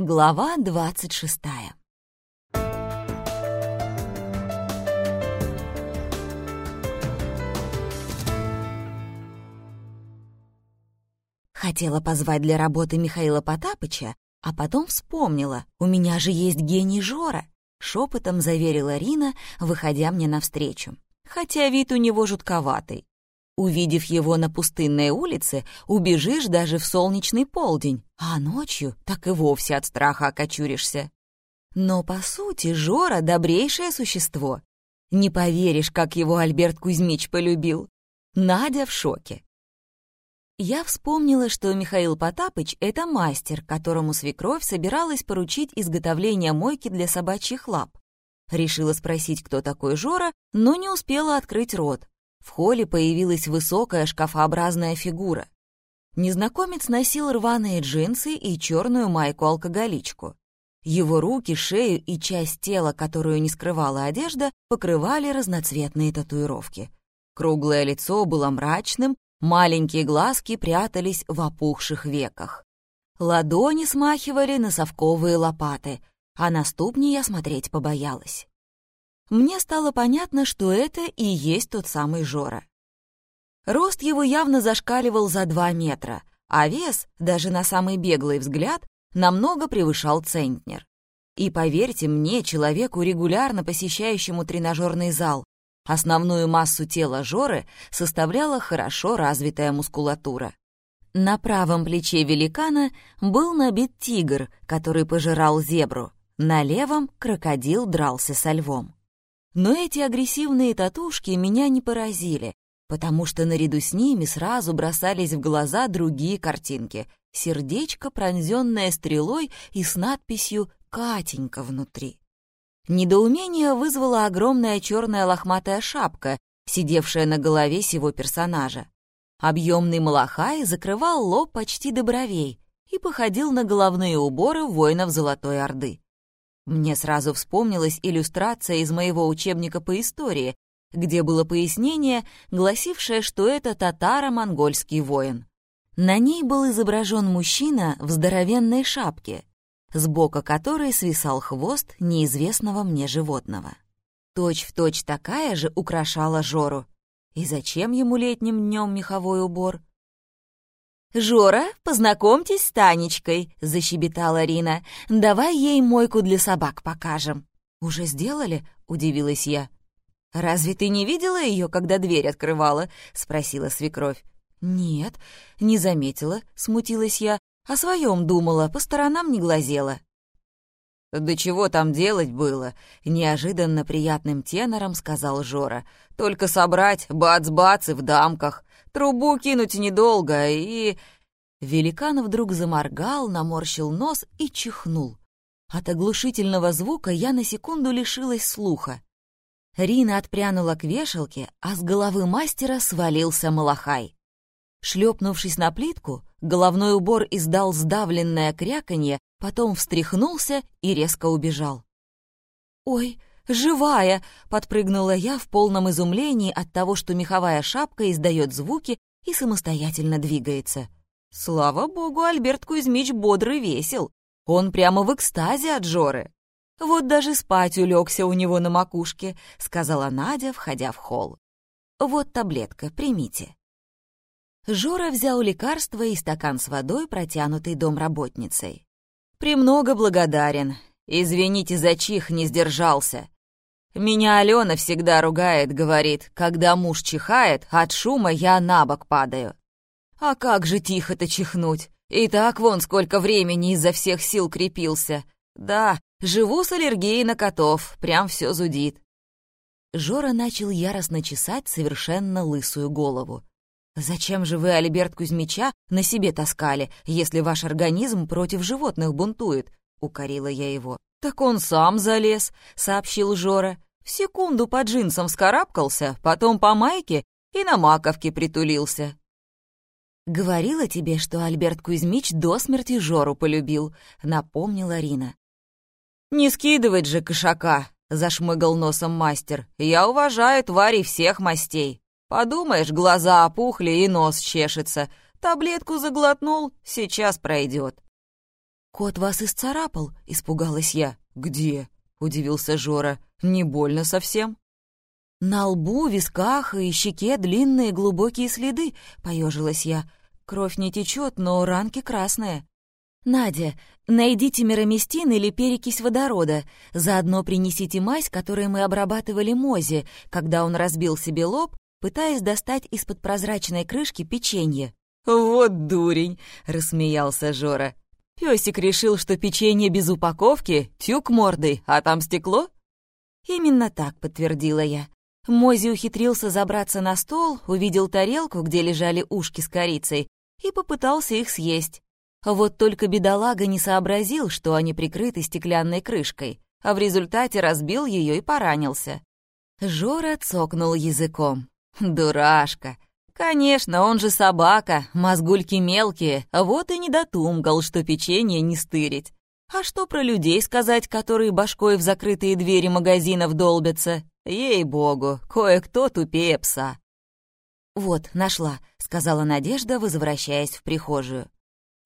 Глава двадцать шестая. Хотела позвать для работы Михаила Потапыча, а потом вспомнила, у меня же есть гений Жора, шепотом заверила Рина, выходя мне навстречу. Хотя вид у него жутковатый. Увидев его на пустынной улице, убежишь даже в солнечный полдень, а ночью так и вовсе от страха окочуришься. Но, по сути, Жора — добрейшее существо. Не поверишь, как его Альберт Кузьмич полюбил. Надя в шоке. Я вспомнила, что Михаил Потапыч — это мастер, которому свекровь собиралась поручить изготовление мойки для собачьих лап. Решила спросить, кто такой Жора, но не успела открыть рот. В холле появилась высокая шкафообразная фигура. Незнакомец носил рваные джинсы и черную майку-алкоголичку. Его руки, шею и часть тела, которую не скрывала одежда, покрывали разноцветные татуировки. Круглое лицо было мрачным, маленькие глазки прятались в опухших веках. Ладони смахивали на совковые лопаты, а на ступни я смотреть побоялась мне стало понятно, что это и есть тот самый Жора. Рост его явно зашкаливал за два метра, а вес, даже на самый беглый взгляд, намного превышал центнер. И поверьте мне, человеку, регулярно посещающему тренажерный зал, основную массу тела Жоры составляла хорошо развитая мускулатура. На правом плече великана был набит тигр, который пожирал зебру, на левом крокодил дрался со львом. Но эти агрессивные татушки меня не поразили, потому что наряду с ними сразу бросались в глаза другие картинки. Сердечко, пронзенное стрелой и с надписью «Катенька» внутри. Недоумение вызвала огромная черная лохматая шапка, сидевшая на голове сего персонажа. Объемный малахай закрывал лоб почти до бровей и походил на головные уборы воинов Золотой Орды. Мне сразу вспомнилась иллюстрация из моего учебника по истории, где было пояснение, гласившее, что это татаро-монгольский воин. На ней был изображен мужчина в здоровенной шапке, с бока которой свисал хвост неизвестного мне животного. Точь-в-точь точь такая же украшала Жору. И зачем ему летним днем меховой убор? «Жора, познакомьтесь с Танечкой», — защебетала Рина. «Давай ей мойку для собак покажем». «Уже сделали?» — удивилась я. «Разве ты не видела ее, когда дверь открывала?» — спросила свекровь. «Нет, не заметила», — смутилась я. «О своем думала, по сторонам не глазела». «Да чего там делать было?» — неожиданно приятным тенором сказал Жора. «Только собрать, бац-бац и в дамках. Трубу кинуть недолго и...» Великан вдруг заморгал, наморщил нос и чихнул. От оглушительного звука я на секунду лишилась слуха. Рина отпрянула к вешалке, а с головы мастера свалился малахай. Шлепнувшись на плитку, головной убор издал сдавленное кряканье, потом встряхнулся и резко убежал. «Ой, живая!» — подпрыгнула я в полном изумлении от того, что меховая шапка издает звуки и самостоятельно двигается. Слава богу, Альберт Кузьмич бодрый весел. Он прямо в экстазе от Жоры. «Вот даже спать улегся у него на макушке», — сказала Надя, входя в холл. «Вот таблетка, примите». Жора взял лекарство и стакан с водой, протянутый домработницей. «Премного благодарен. Извините за чих, не сдержался. Меня Алена всегда ругает, говорит, когда муж чихает, от шума я на бок падаю. А как же тихо-то чихнуть? И так вон сколько времени изо всех сил крепился. Да, живу с аллергией на котов, прям все зудит. Жора начал яростно чесать совершенно лысую голову. «Зачем же вы, Альберт Кузьмича, на себе таскали, если ваш организм против животных бунтует?» — укорила я его. «Так он сам залез», — сообщил Жора. «В секунду по джинсам вскарабкался, потом по майке и на маковке притулился». «Говорила тебе, что Альберт Кузьмич до смерти Жору полюбил», — напомнила Рина. «Не скидывать же кошака», — зашмыгал носом мастер. «Я уважаю тварей всех мастей. Подумаешь, глаза опухли и нос чешется. Таблетку заглотнул, сейчас пройдет. «Кот вас исцарапал?» — испугалась я. «Где?» — удивился Жора. «Не больно совсем?» «На лбу, висках и щеке длинные глубокие следы», — поежилась я. «Кровь не течет, но ранки красные». «Надя, найдите мироместин или перекись водорода. Заодно принесите мазь, которой мы обрабатывали Мозе, когда он разбил себе лоб, пытаясь достать из-под прозрачной крышки печенье». «Вот дурень!» — рассмеялся Жора. Пёсик решил, что печенье без упаковки, тюк мордой, а там стекло?» «Именно так», — подтвердила я. Мози ухитрился забраться на стол, увидел тарелку, где лежали ушки с корицей, и попытался их съесть. Вот только бедолага не сообразил, что они прикрыты стеклянной крышкой, а в результате разбил ее и поранился. Жора цокнул языком. «Дурашка! Конечно, он же собака, мозгульки мелкие, вот и не дотумкал, что печенье не стырить. А что про людей сказать, которые башкой в закрытые двери магазинов долбятся? Ей-богу, кое-кто тупее пса. «Вот, нашла», — сказала Надежда, возвращаясь в прихожую.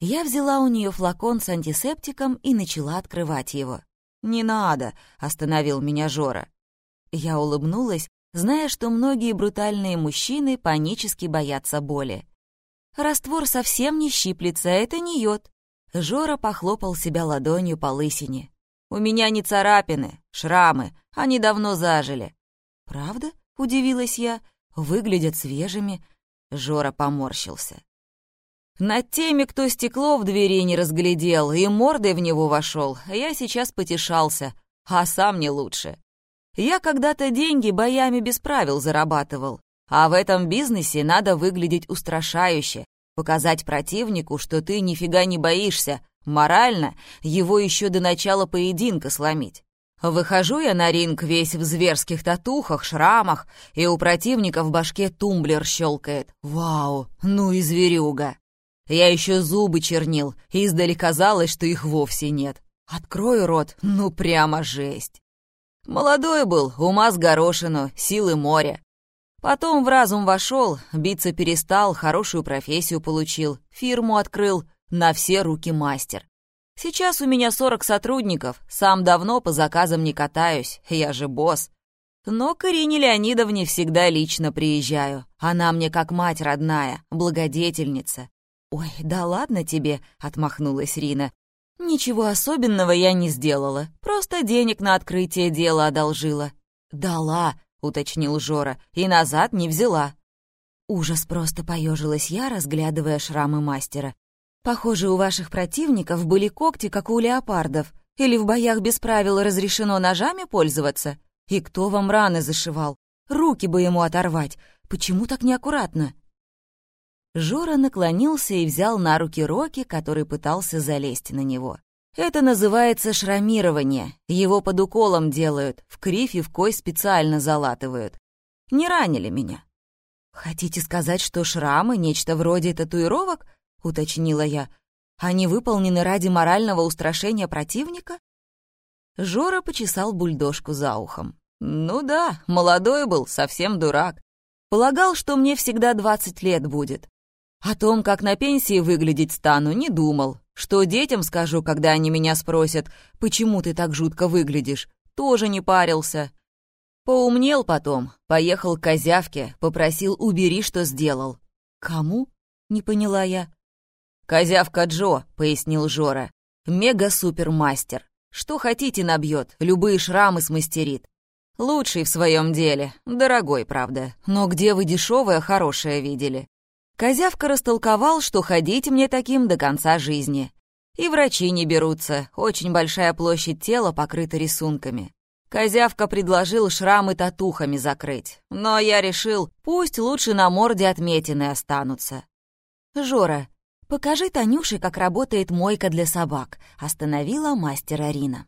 Я взяла у нее флакон с антисептиком и начала открывать его. «Не надо», — остановил меня Жора. Я улыбнулась, зная, что многие брутальные мужчины панически боятся боли. Раствор совсем не щиплется, это не йод. Жора похлопал себя ладонью по лысине. «У меня не царапины, шрамы, они давно зажили». «Правда?» — удивилась я. «Выглядят свежими». Жора поморщился. «Над теми, кто стекло в двери не разглядел и мордой в него вошел, я сейчас потешался, а сам не лучше. Я когда-то деньги боями без правил зарабатывал, а в этом бизнесе надо выглядеть устрашающе, показать противнику, что ты нифига не боишься, морально его еще до начала поединка сломить. Выхожу я на ринг весь в зверских татухах, шрамах, и у противника в башке тумблер щелкает. Вау, ну и зверюга. Я еще зубы чернил, издали казалось, что их вовсе нет. Открою рот, ну прямо жесть. Молодой был, ума с горошину, силы моря. Потом в разум вошел, биться перестал, хорошую профессию получил, фирму открыл, на все руки мастер. Сейчас у меня 40 сотрудников, сам давно по заказам не катаюсь, я же босс. Но к Ирине Леонидовне всегда лично приезжаю. Она мне как мать родная, благодетельница. «Ой, да ладно тебе», — отмахнулась Рина. «Ничего особенного я не сделала, просто денег на открытие дела одолжила». «Дала», — уточнил Жора, — «и назад не взяла». Ужас просто поежилась я, разглядывая шрамы мастера. «Похоже, у ваших противников были когти, как у леопардов. Или в боях без правил разрешено ножами пользоваться? И кто вам раны зашивал? Руки бы ему оторвать. Почему так неаккуратно?» Жора наклонился и взял на руки Роки, который пытался залезть на него. Это называется шрамирование. Его под уколом делают, в кривь и в кой специально залатывают. Не ранили меня. «Хотите сказать, что шрамы — нечто вроде татуировок?» — уточнила я. «Они выполнены ради морального устрашения противника?» Жора почесал бульдожку за ухом. «Ну да, молодой был, совсем дурак. Полагал, что мне всегда двадцать лет будет. О том, как на пенсии выглядеть стану, не думал. Что детям скажу, когда они меня спросят, почему ты так жутко выглядишь, тоже не парился. Поумнел потом, поехал к козявке, попросил «убери, что сделал». «Кому?» — не поняла я. «Козявка Джо», — пояснил Жора. «Мега-супермастер. Что хотите набьет, любые шрамы смастерит. Лучший в своем деле, дорогой, правда. Но где вы дешевое хорошее видели? Козявка растолковал, что ходить мне таким до конца жизни. И врачи не берутся, очень большая площадь тела покрыта рисунками. Козявка предложил шрамы татухами закрыть, но я решил, пусть лучше на морде отметины останутся. «Жора, покажи Танюше, как работает мойка для собак», — остановила мастера Рина.